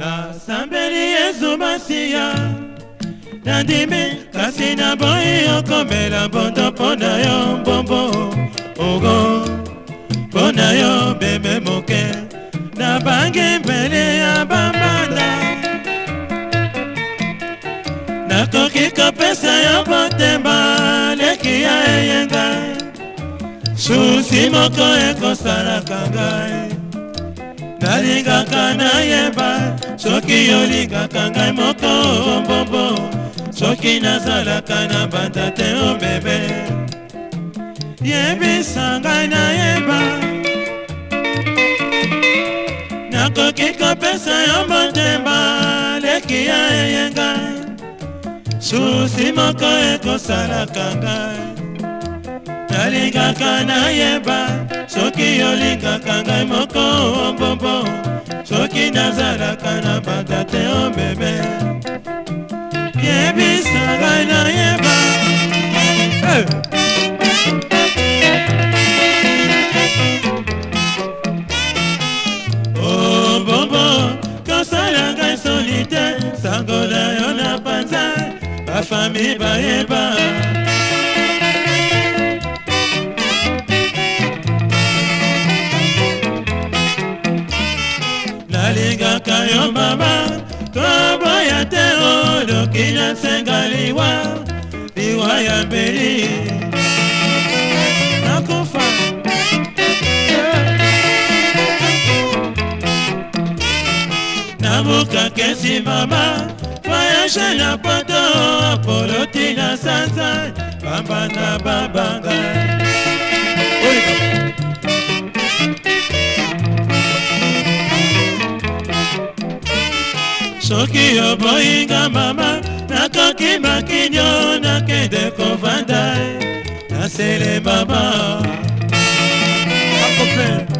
nasambeli yezu masiya nandimi kasi naboyi okomela mbondo mpo na yo mbombo ogo mpo na yo bebe moke nabangi mbele ya bambanda nakoki kopesa yo botemba leki ya eyenga susi moko ekosalaka ngai nalingaka nayeba soki olingaka ngai moko ombombo soki nazalaka na banda te obebe oh yebisa ngai nayeba nakoki kopesa yo motema leki ya eyenga susi moko ekosalaka ngai nalingaka nayeba soki olingaka ngai moko ombo soki nazalaka na bata te o bebe yebisa ngai nayeba hey! Oh, sango na yo na panza bafami bayeba yo baba toboya te oloki nasenga liwa liwa ya mbeli nakufa nabukakesi mama voyage na poto poloti na sanza pamba na babanga soki oboyinga mama nakoki makinio nakende kovanda naselema ba akope